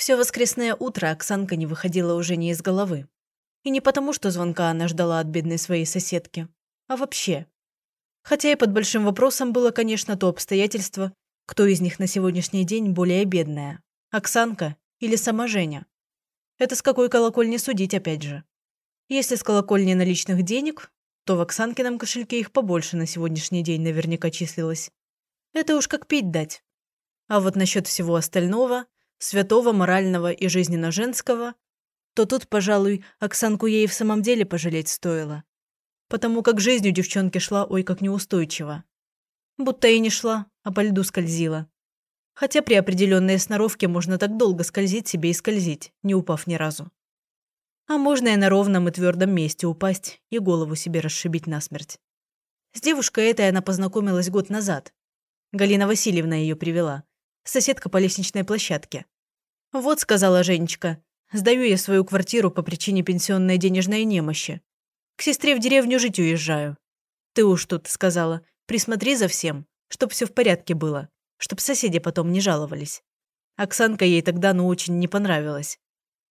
Все воскресное утро Оксанка не выходила уже не из головы. И не потому, что звонка она ждала от бедной своей соседки, а вообще. Хотя и под большим вопросом было, конечно, то обстоятельство, кто из них на сегодняшний день более бедная – Оксанка или сама Женя. Это с какой колокольни судить опять же. Если с колокольни наличных денег, то в Оксанкином кошельке их побольше на сегодняшний день наверняка числилось. Это уж как пить дать. А вот насчет всего остального, святого, морального и жизненно-женского, то тут, пожалуй, Оксанку ей в самом деле пожалеть стоило. Потому как жизнь у девчонки шла ой как неустойчиво. Будто и не шла, а по льду скользила. Хотя при определенной сноровке можно так долго скользить себе и скользить, не упав ни разу. А можно и на ровном и твердом месте упасть и голову себе расшибить насмерть. С девушкой этой она познакомилась год назад. Галина Васильевна ее привела. Соседка по лестничной площадке. «Вот», — сказала Женечка, — «сдаю я свою квартиру по причине пенсионной денежной немощи. К сестре в деревню жить уезжаю. Ты уж тут, — сказала, — присмотри за всем, чтоб все в порядке было, чтоб соседи потом не жаловались». Оксанка ей тогда ну очень не понравилась.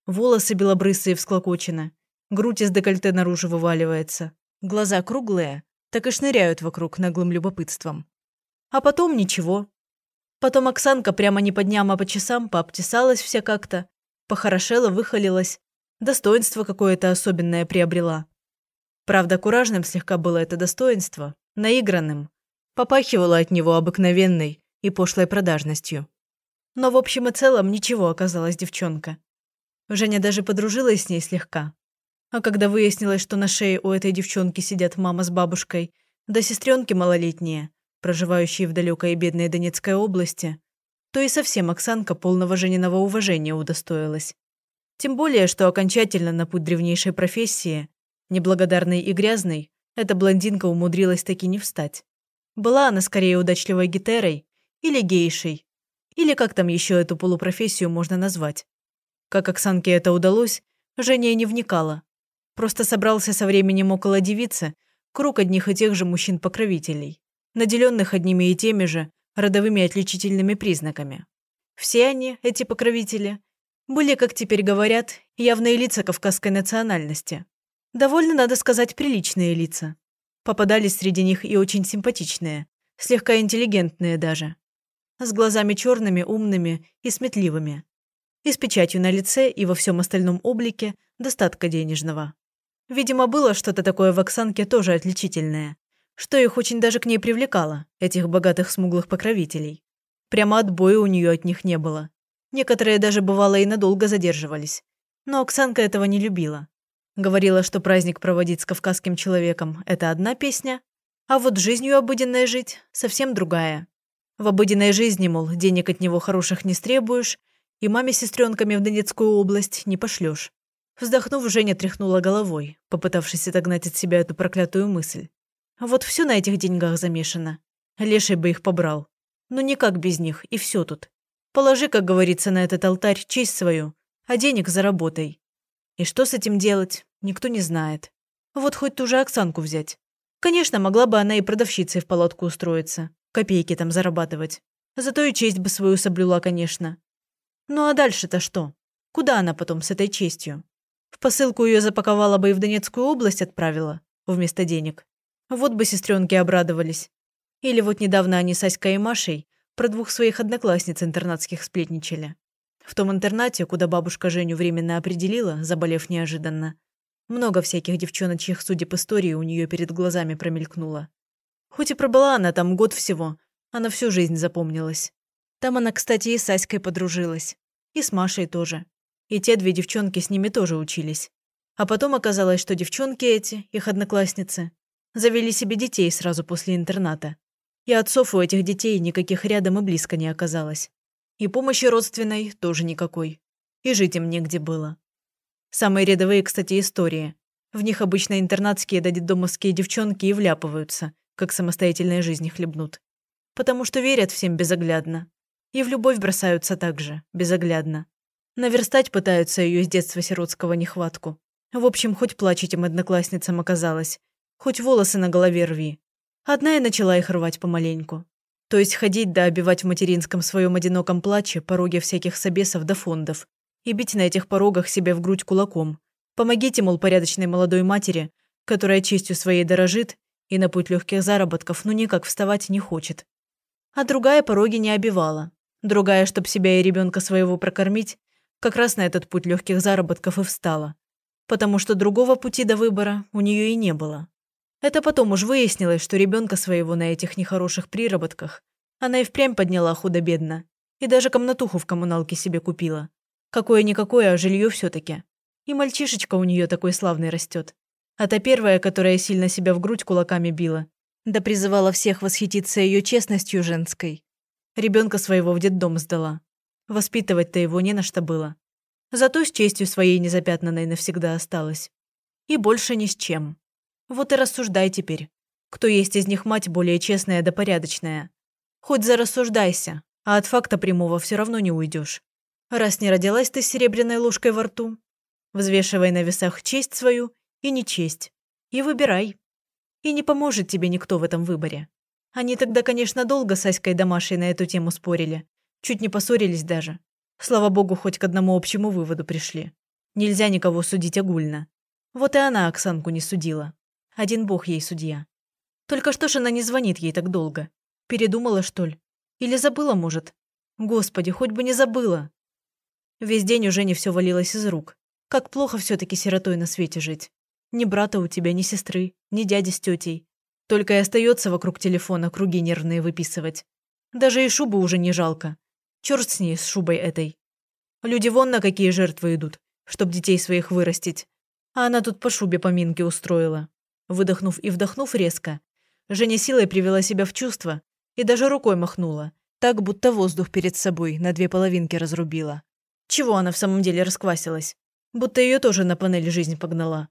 Волосы белобрысые всклокочены, грудь из декольте наружу вываливается, глаза круглые, так и шныряют вокруг наглым любопытством. А потом ничего. Потом Оксанка прямо не по дням, а по часам пообтесалась вся как-то, похорошела, выхолилась, достоинство какое-то особенное приобрела. Правда, куражным слегка было это достоинство, наигранным, попахивало от него обыкновенной и пошлой продажностью. Но в общем и целом ничего оказалась девчонка. Женя даже подружилась с ней слегка. А когда выяснилось, что на шее у этой девчонки сидят мама с бабушкой, да сестренки малолетние, проживающие в далекой и бедной Донецкой области, то и совсем Оксанка полного Жениного уважения удостоилась. Тем более, что окончательно на путь древнейшей профессии, неблагодарной и грязной, эта блондинка умудрилась таки не встать. Была она скорее удачливой гетерой или гейшей, или как там еще эту полупрофессию можно назвать. Как Оксанке это удалось, Женя не вникала. Просто собрался со временем около девицы круг одних и тех же мужчин-покровителей, наделенных одними и теми же родовыми отличительными признаками. Все они, эти покровители, были, как теперь говорят, явные лица кавказской национальности. Довольно, надо сказать, приличные лица. Попадались среди них и очень симпатичные, слегка интеллигентные даже. С глазами черными, умными и сметливыми и с печатью на лице и во всем остальном облике достатка денежного. Видимо, было что-то такое в Оксанке тоже отличительное, что их очень даже к ней привлекало, этих богатых смуглых покровителей. Прямо отбоя у нее от них не было. Некоторые даже бывало и надолго задерживались. Но Оксанка этого не любила. Говорила, что праздник проводить с кавказским человеком – это одна песня, а вот жизнью обыденной жить – совсем другая. В обыденной жизни, мол, денег от него хороших не стребуешь, и маме с сестренками в Донецкую область не пошлешь. Вздохнув, Женя тряхнула головой, попытавшись отогнать от себя эту проклятую мысль. Вот все на этих деньгах замешано. Леший бы их побрал. Но никак без них, и все тут. Положи, как говорится, на этот алтарь честь свою, а денег заработай. И что с этим делать, никто не знает. Вот хоть ту же Оксанку взять. Конечно, могла бы она и продавщицей в палатку устроиться, копейки там зарабатывать. Зато и честь бы свою соблюла, конечно. Ну а дальше-то что? Куда она потом с этой честью? В посылку ее запаковала бы и в Донецкую область отправила, вместо денег. Вот бы сестренки обрадовались. Или вот недавно они с Аськой и Машей про двух своих одноклассниц интернатских сплетничали. В том интернате, куда бабушка Женю временно определила, заболев неожиданно, много всяких девчоночьих судеб истории у нее перед глазами промелькнуло. Хоть и пробыла она там год всего, она всю жизнь запомнилась. Там она, кстати, и с Аськой подружилась. И с Машей тоже. И те две девчонки с ними тоже учились. А потом оказалось, что девчонки эти, их одноклассницы, завели себе детей сразу после интерната. И отцов у этих детей никаких рядом и близко не оказалось. И помощи родственной тоже никакой. И жить им негде было. Самые рядовые, кстати, истории. В них обычно интернатские да детдомовские девчонки и вляпываются, как самостоятельной жизни хлебнут. Потому что верят всем безоглядно, и в любовь бросаются так же, безоглядно. Наверстать пытаются ее с детства сиротского нехватку. В общем, хоть плачь этим одноклассницам оказалось, хоть волосы на голове рви. Одна и начала их рвать помаленьку. То есть ходить да обивать в материнском своем одиноком плаче пороги всяких собесов да фондов, и бить на этих порогах себе в грудь кулаком. Помогите, мол, порядочной молодой матери, которая честью своей дорожит и на путь легких заработков ну никак вставать не хочет. А другая пороги не обивала. Другая, чтоб себя и ребенка своего прокормить, как раз на этот путь легких заработков и встала. Потому что другого пути до выбора у нее и не было. Это потом уж выяснилось, что ребенка своего на этих нехороших приработках она и впрямь подняла худо-бедно. И даже комнатуху в коммуналке себе купила. Какое-никакое, а жилье все таки И мальчишечка у нее такой славный растет. А та первая, которая сильно себя в грудь кулаками била, да призывала всех восхититься ее честностью женской. Ребенка своего в детдом сдала. Воспитывать-то его не на что было. Зато с честью своей незапятнанной навсегда осталась. И больше ни с чем. Вот и рассуждай теперь. Кто есть из них мать более честная да порядочная. Хоть зарассуждайся, а от факта прямого все равно не уйдешь. Раз не родилась ты с серебряной ложкой во рту, взвешивай на весах честь свою и нечесть. И выбирай. И не поможет тебе никто в этом выборе. Они тогда, конечно, долго с Аськой Домашей на эту тему спорили. Чуть не поссорились даже. Слава богу, хоть к одному общему выводу пришли. Нельзя никого судить огульно. Вот и она Оксанку не судила. Один бог ей судья. Только что ж она не звонит ей так долго? Передумала, что ли? Или забыла, может? Господи, хоть бы не забыла. Весь день уже не все валилось из рук. Как плохо все таки сиротой на свете жить. Ни брата у тебя, ни сестры, ни дяди с тетей. Только и остается вокруг телефона круги нервные выписывать. Даже и шубу уже не жалко. Черт с ней, с шубой этой. Люди вон на какие жертвы идут, чтоб детей своих вырастить. А она тут по шубе поминки устроила. Выдохнув и вдохнув резко, Женя силой привела себя в чувство и даже рукой махнула, так будто воздух перед собой на две половинки разрубила. Чего она в самом деле расквасилась? Будто ее тоже на панель жизнь погнала.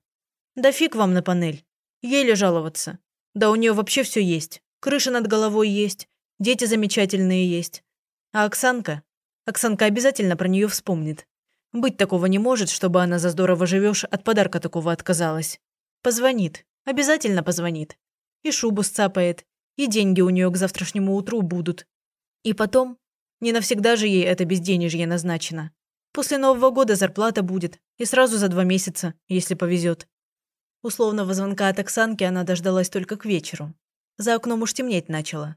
Да фиг вам на панель. Еле жаловаться. Да у нее вообще все есть. Крыша над головой есть, дети замечательные есть. А Оксанка? Оксанка обязательно про нее вспомнит. Быть такого не может, чтобы она за здорово живешь от подарка такого отказалась. Позвонит. Обязательно позвонит. И шубу сцапает, и деньги у нее к завтрашнему утру будут. И потом, не навсегда же ей это безденежье назначено. После Нового года зарплата будет, и сразу за два месяца, если повезет. Условного звонка от Оксанки она дождалась только к вечеру. За окном уж темнеть начало.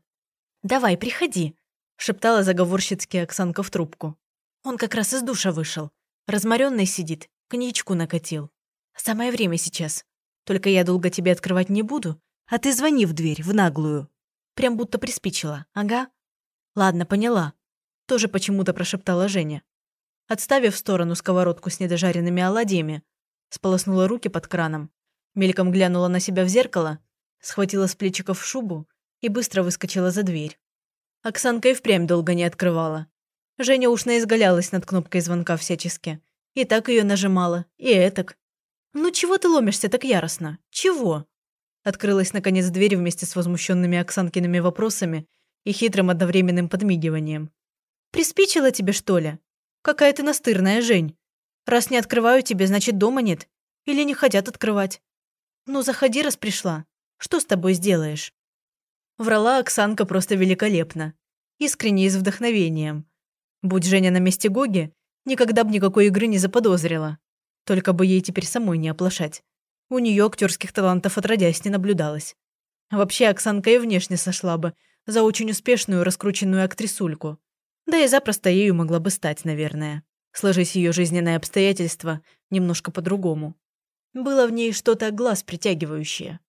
«Давай, приходи», – шептала заговорщицки Оксанка в трубку. Он как раз из душа вышел. Разморенный сидит, коньячку накатил. Самое время сейчас. Только я долго тебе открывать не буду, а ты звони в дверь, в наглую. Прям будто приспичила, ага. Ладно, поняла. Тоже почему-то прошептала Женя. Отставив в сторону сковородку с недожаренными оладьями, сполоснула руки под краном, мельком глянула на себя в зеркало, схватила с плечиков шубу и быстро выскочила за дверь. Оксанка и впрямь долго не открывала. Женя уж наизгалялась над кнопкой звонка всячески. И так ее нажимала, и этак. «Ну чего ты ломишься так яростно? Чего?» Открылась, наконец, дверь вместе с возмущенными Оксанкиными вопросами и хитрым одновременным подмигиванием. «Приспичило тебе, что ли? Какая ты настырная, Жень. Раз не открываю тебе, значит, дома нет. Или не хотят открывать. Ну, заходи, раз пришла. Что с тобой сделаешь?» Врала Оксанка просто великолепно. Искренне и с вдохновением. Будь Женя на месте Гоги, никогда бы никакой игры не заподозрила. Только бы ей теперь самой не оплошать. У нее актерских талантов отродясь не наблюдалось. Вообще Оксанка и внешне сошла бы за очень успешную раскрученную актрисульку. Да и запросто ею могла бы стать, наверное. Сложись ее жизненные обстоятельства немножко по-другому. Было в ней что-то глаз притягивающее.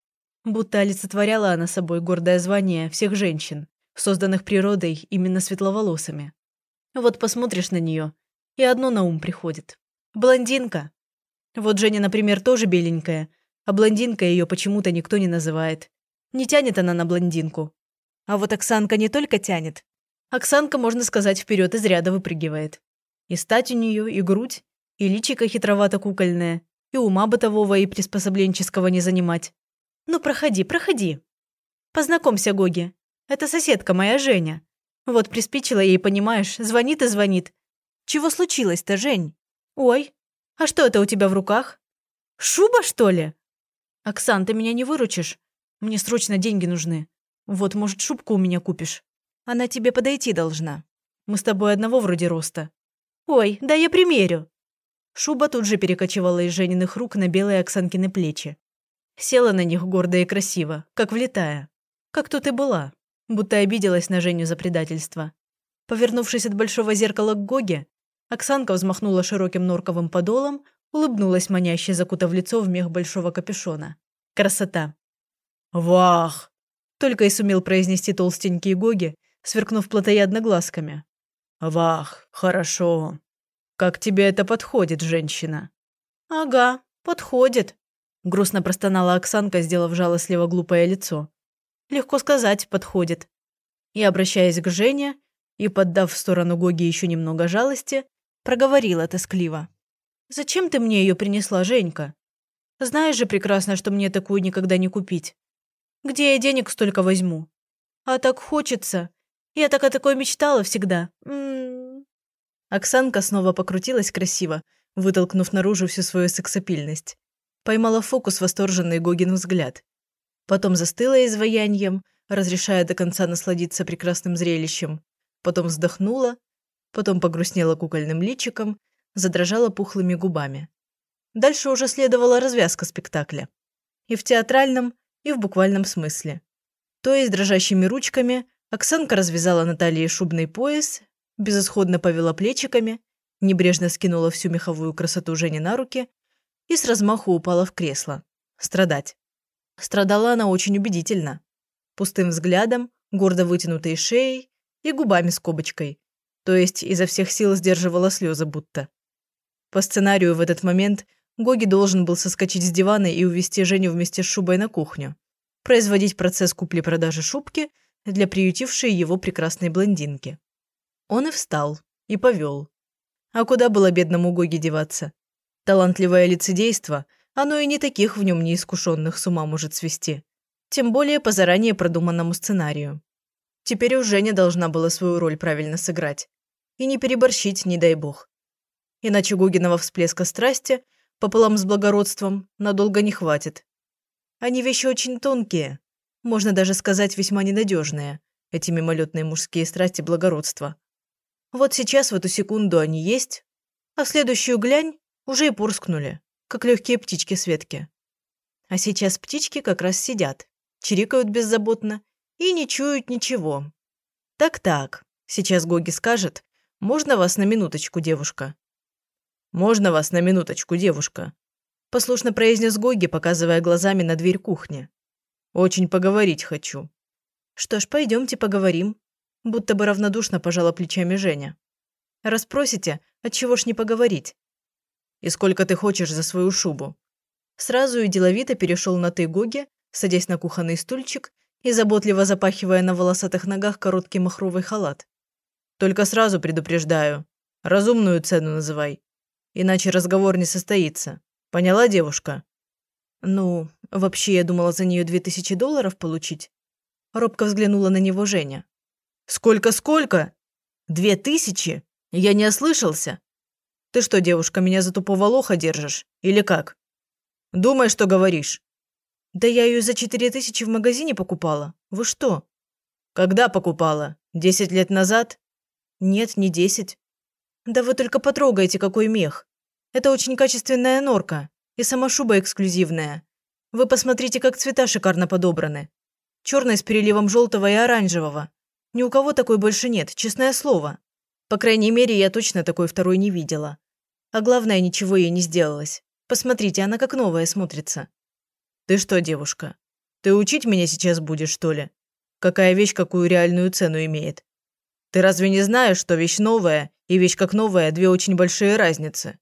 Будто олицетворяла она собой гордое звание всех женщин, созданных природой именно светловолосыми. Вот посмотришь на нее, и одно на ум приходит. Блондинка, вот Женя, например, тоже беленькая, а блондинка ее почему-то никто не называет. Не тянет она на блондинку. А вот Оксанка не только тянет. Оксанка, можно сказать, вперед из ряда выпрыгивает. И стать у нее, и грудь, и личико хитровато-кукольное, и ума бытового и приспособленческого не занимать. Ну, проходи, проходи. Познакомься, Гоги. Это соседка моя Женя. Вот приспичила ей, понимаешь, звонит и звонит. Чего случилось-то, Жень? Ой, а что это у тебя в руках? Шуба, что ли? Оксан, ты меня не выручишь? Мне срочно деньги нужны. Вот, может, шубку у меня купишь? Она тебе подойти должна. Мы с тобой одного вроде роста. Ой, да я примерю. Шуба тут же перекочевала из Жениных рук на белые Оксанкины плечи. Села на них гордо и красиво, как влетая. Как тут и была, будто обиделась на Женю за предательство. Повернувшись от большого зеркала к Гоге, Оксанка взмахнула широким норковым подолом, улыбнулась маняще, закутав лицо в мех большого капюшона. Красота. «Вах!» – только и сумел произнести толстенький Гоги, сверкнув плотоядно глазками. «Вах, хорошо. Как тебе это подходит, женщина?» «Ага, подходит», – грустно простонала Оксанка, сделав жалостливо глупое лицо. «Легко сказать, подходит». И, обращаясь к Жене, и, поддав в сторону Гоги еще немного жалости, проговорила тоскливо. «Зачем ты мне ее принесла, Женька? Знаешь же прекрасно, что мне такую никогда не купить. Где я денег столько возьму? А так хочется. Я так о такой мечтала всегда. М -м -м. Оксанка снова покрутилась красиво, вытолкнув наружу всю свою сексапильность. Поймала фокус восторженный Гогин взгляд. Потом застыла изваянием, разрешая до конца насладиться прекрасным зрелищем. Потом вздохнула, потом погрустнела кукольным личиком, задрожала пухлыми губами. Дальше уже следовала развязка спектакля. И в театральном, и в буквальном смысле. То есть дрожащими ручками Оксанка развязала на талии шубный пояс, безысходно повела плечиками, небрежно скинула всю меховую красоту Жени на руки и с размаху упала в кресло. Страдать. Страдала она очень убедительно. Пустым взглядом, гордо вытянутой шеей и губами с кобочкой. То есть изо всех сил сдерживала слезы будто. По сценарию в этот момент Гоги должен был соскочить с дивана и увести Женю вместе с шубой на кухню. Производить процесс купли-продажи шубки для приютившей его прекрасной блондинки. Он и встал, и повел. А куда было бедному Гоги деваться? Талантливое лицедейство, оно и не таких в нем неискушенных с ума может свести. Тем более по заранее продуманному сценарию. Теперь уж Женя должна была свою роль правильно сыграть. И не переборщить, не дай бог. Иначе Гогиного всплеска страсти пополам с благородством надолго не хватит. Они вещи очень тонкие, можно даже сказать весьма ненадежные, эти мимолетные мужские страсти благородства. Вот сейчас в эту секунду они есть, а в следующую глянь уже и порскнули, как легкие птички Светки. А сейчас птички как раз сидят, чирикают беззаботно и не чуют ничего. Так-так, сейчас Гоги скажет, можно вас на минуточку, девушка? Можно вас на минуточку, девушка? Послушно произнес Гоги, показывая глазами на дверь кухни. Очень поговорить хочу. Что ж, пойдемте поговорим. Будто бы равнодушно пожала плечами Женя. Распросите, отчего ж не поговорить? И сколько ты хочешь за свою шубу? Сразу и деловито перешел на ты Гоги, садясь на кухонный стульчик и заботливо запахивая на волосатых ногах короткий махровый халат. «Только сразу предупреждаю. Разумную цену называй. Иначе разговор не состоится. Поняла, девушка?» «Ну, вообще я думала за нее две тысячи долларов получить». Робко взглянула на него Женя. «Сколько-сколько? Две тысячи? Я не ослышался? Ты что, девушка, меня за тупого лоха держишь? Или как? Думай, что говоришь. «Да я ее за четыре тысячи в магазине покупала. Вы что?» «Когда покупала? Десять лет назад?» «Нет, не десять». «Да вы только потрогайте, какой мех. Это очень качественная норка. И сама шуба эксклюзивная. Вы посмотрите, как цвета шикарно подобраны. Черный с переливом желтого и оранжевого. Ни у кого такой больше нет, честное слово. По крайней мере, я точно такой второй не видела. А главное, ничего ей не сделалось. Посмотрите, она как новая смотрится. «Ты что, девушка, ты учить меня сейчас будешь, что ли? Какая вещь какую реальную цену имеет? Ты разве не знаешь, что вещь новая и вещь как новая – две очень большие разницы?»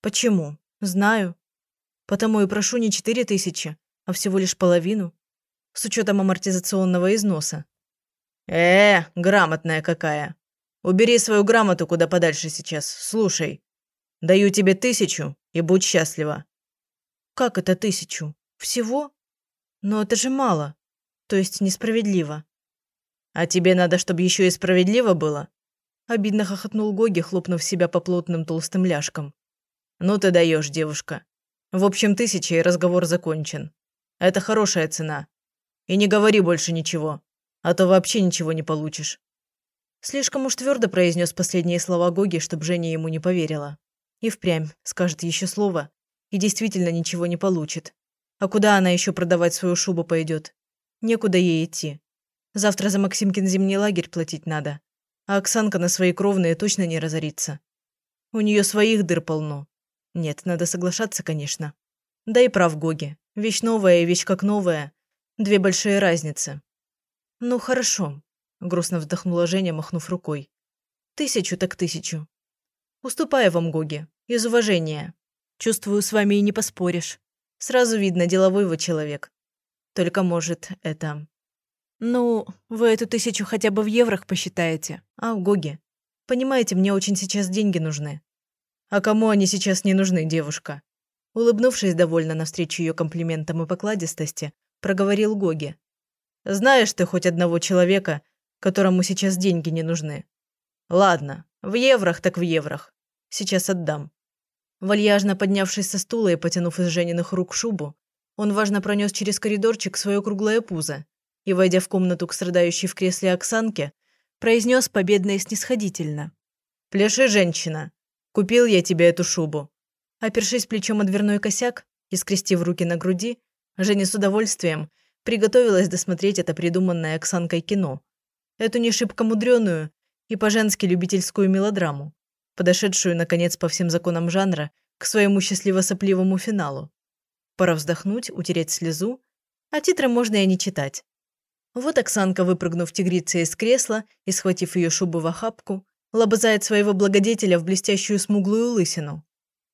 «Почему? Знаю. Потому и прошу не четыре тысячи, а всего лишь половину. С учетом амортизационного износа». «Э, грамотная какая. Убери свою грамоту куда подальше сейчас. Слушай. Даю тебе тысячу и будь счастлива». «Как это тысячу?» Всего? Но это же мало. То есть несправедливо. А тебе надо, чтобы еще и справедливо было? Обидно хохотнул Гоги, хлопнув себя по плотным толстым ляжкам. Ну ты даешь, девушка. В общем, тысяча и разговор закончен. Это хорошая цена. И не говори больше ничего, а то вообще ничего не получишь. Слишком уж твердо произнес последние слова Гоги, чтобы Женя ему не поверила. И впрямь скажет еще слово, и действительно ничего не получит. А куда она еще продавать свою шубу пойдет? Некуда ей идти. Завтра за Максимкин зимний лагерь платить надо. А Оксанка на свои кровные точно не разорится. У нее своих дыр полно. Нет, надо соглашаться, конечно. Да и прав Гоги. Вещь новая и вещь как новая. Две большие разницы. Ну, хорошо. Грустно вздохнула Женя, махнув рукой. Тысячу так тысячу. Уступаю вам, Гоги. Из уважения. Чувствую, с вами и не поспоришь. Сразу видно, деловой вы человек. Только, может, это... Ну, вы эту тысячу хотя бы в еврох посчитаете, а, Гоги? Понимаете, мне очень сейчас деньги нужны. А кому они сейчас не нужны, девушка? Улыбнувшись довольно навстречу ее комплиментам и покладистости, проговорил Гоги. «Знаешь ты хоть одного человека, которому сейчас деньги не нужны? Ладно, в еврох так в еврох. Сейчас отдам». Вальяжно поднявшись со стула и потянув из Жениных рук шубу, он важно пронес через коридорчик свое круглое пузо и, войдя в комнату к страдающей в кресле Оксанке, произнес победно и снисходительно. «Пляши, женщина! Купил я тебе эту шубу!» Опершись плечом о дверной косяк и скрестив руки на груди, Женя с удовольствием приготовилась досмотреть это придуманное Оксанкой кино. Эту не шибко мудреную и по-женски любительскую мелодраму, подошедшую, наконец, по всем законам жанра к своему счастливо-сопливому финалу. Пора вздохнуть, утереть слезу, а титры можно и не читать. Вот Оксанка, выпрыгнув тигрицей из кресла и схватив ее шубу в охапку, лобызает своего благодетеля в блестящую смуглую лысину.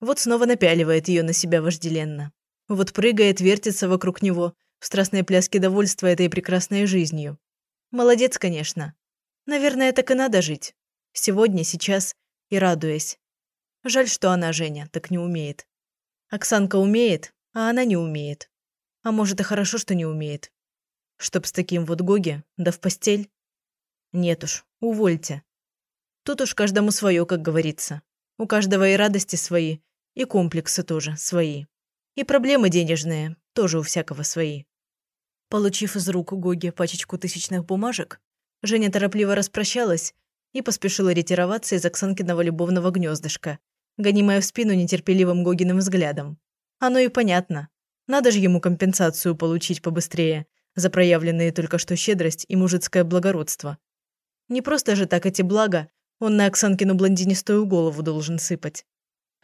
Вот снова напяливает ее на себя вожделенно. Вот прыгает, вертится вокруг него в страстной пляске довольства этой прекрасной жизнью. Молодец, конечно. Наверное, так и надо жить. Сегодня, сейчас и радуясь. Жаль, что она, Женя, так не умеет. Оксанка умеет, а она не умеет. А может, и хорошо, что не умеет. Чтоб с таким вот Гоги, да в постель? Нет уж, увольте. Тут уж каждому свое, как говорится. У каждого и радости свои, и комплексы тоже свои. И проблемы денежные тоже у всякого свои. Получив из рук Гоги пачечку тысячных бумажек, Женя торопливо распрощалась и поспешила ретироваться из Оксанкиного любовного гнездышка, гонимая в спину нетерпеливым Гогиным взглядом. Оно и понятно. Надо же ему компенсацию получить побыстрее за проявленные только что щедрость и мужицкое благородство. Не просто же так эти блага он на Оксанкину блондинистую голову должен сыпать.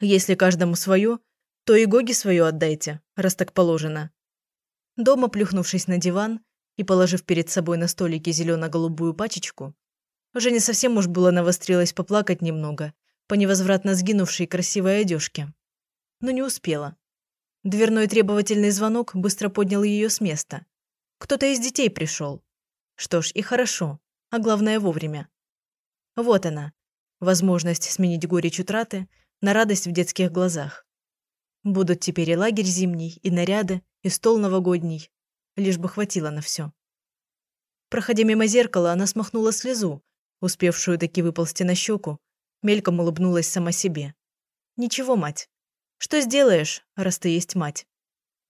Если каждому свое, то и Гоги свое отдайте, раз так положено. Дома, плюхнувшись на диван и положив перед собой на столике зелено-голубую пачечку, Женя совсем уж было навострилась поплакать немного по невозвратно сгинувшей красивой одежке. Но не успела. Дверной требовательный звонок быстро поднял ее с места. Кто-то из детей пришел. Что ж, и хорошо, а главное вовремя. Вот она, возможность сменить горечь утраты на радость в детских глазах. Будут теперь и лагерь зимний, и наряды, и стол новогодний. Лишь бы хватило на все. Проходя мимо зеркала, она смахнула слезу, успевшую таки выползти на щеку, мельком улыбнулась сама себе. «Ничего, мать. Что сделаешь, раз ты есть мать?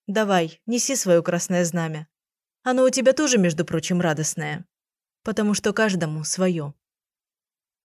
Давай, неси свое красное знамя. Оно у тебя тоже, между прочим, радостное. Потому что каждому свое.